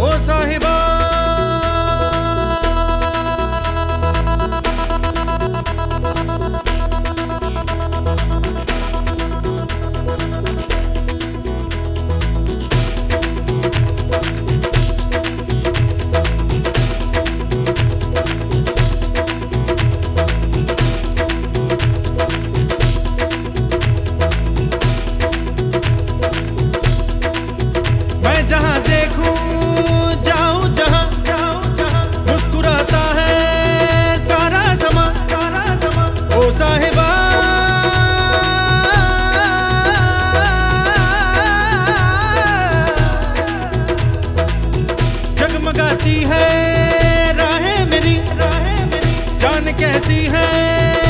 ओ साहिबा साहिबा। जगमगाती है राहें मेरी राहें मेरी जान कहती है।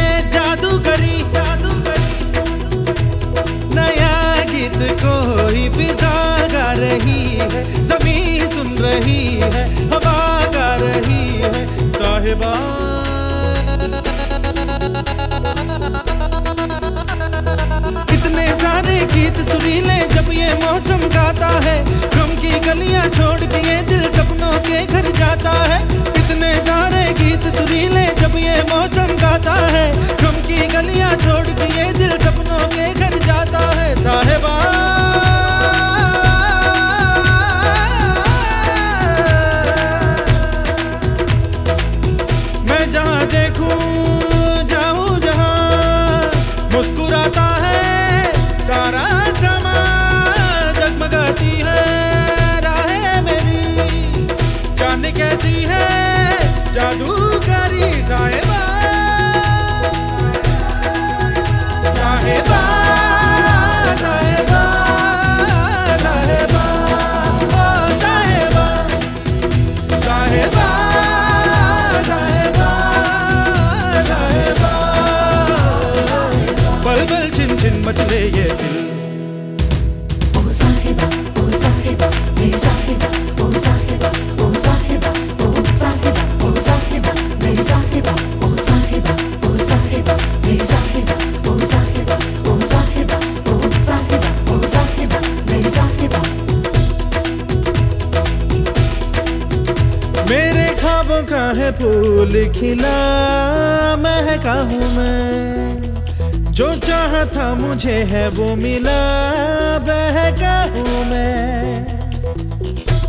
गीत सुरीले जब ये मौसम गाता है। गम की गलियाँ छोड़ के ये दिल सपनों के घर जाता है। कितने सारे गीत सुरीले जब ये मौसम गाता है। गम की गलियाँ छोड़ के ये दिल सपनों के घर जाता है। साहेबा मचले ये दिल ओ साहिबा ओ साहिबा मेरी साहिबा ओ साहिबा ओ साहिबा ओ साहिबा ओ साहिबा मेरी साहिबा ओ साहिबा ओ साहिबा मेरी साहिबा ओ साहिबा ओ साहिबा ओ साहिबा ओ साहिबा मेरी साहिबा मेरे ख्वाबों का है फूल खिला महका हूँ मैं जो चाहा था मुझे है वो मिला बहका हूँ मैं।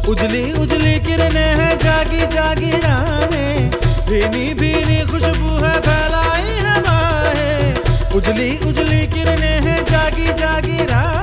उजली उजली किरने हैं, जागी जागी राने भीनी भीनी खुशबू है, फैलाई हवाएँ उजली उजली किरने हैं, जागी जागी राहें।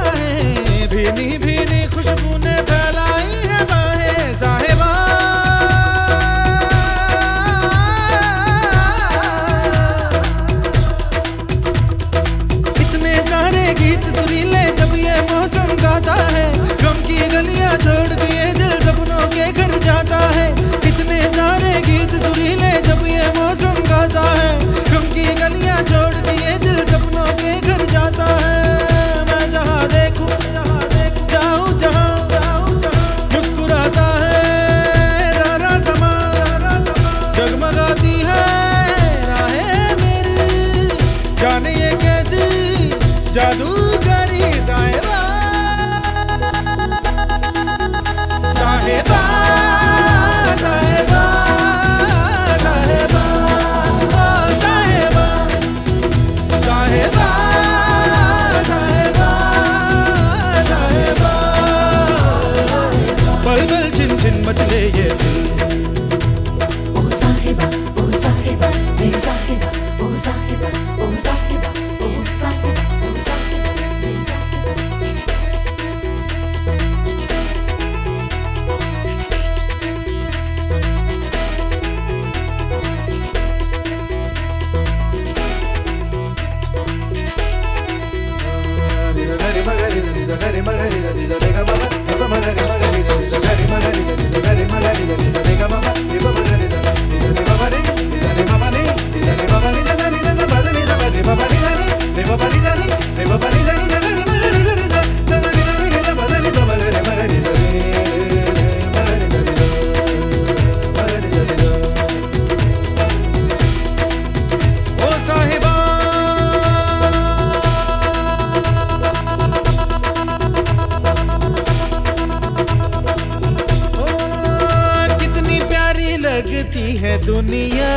दुनिया,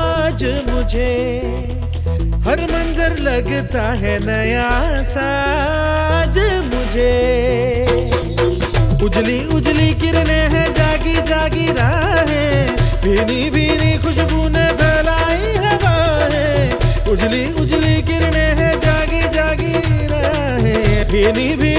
आज मुझे हर मंजर लगता है नया साज मुझे उजली उजली किरणें हैं, जागी जागी राहें। भीनी भीनी खुशबू ने फैलाई हवाएँ उजली उजली किरणें हैं, जागी जागी भीनी भीनी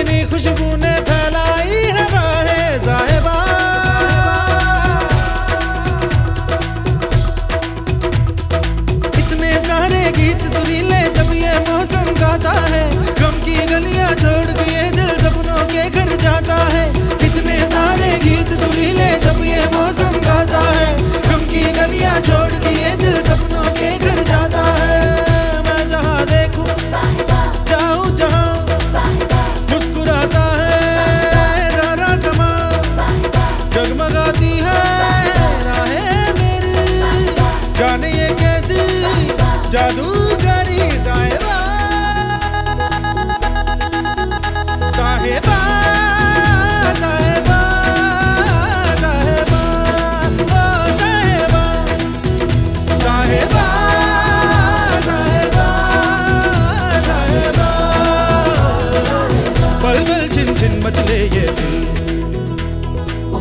जगमगाती है। राहें मेरी। जाने ये कैसी जादूगरी साहिबा। साहिबा साहिबा साहिबा छिन छिन मचले ये दिल।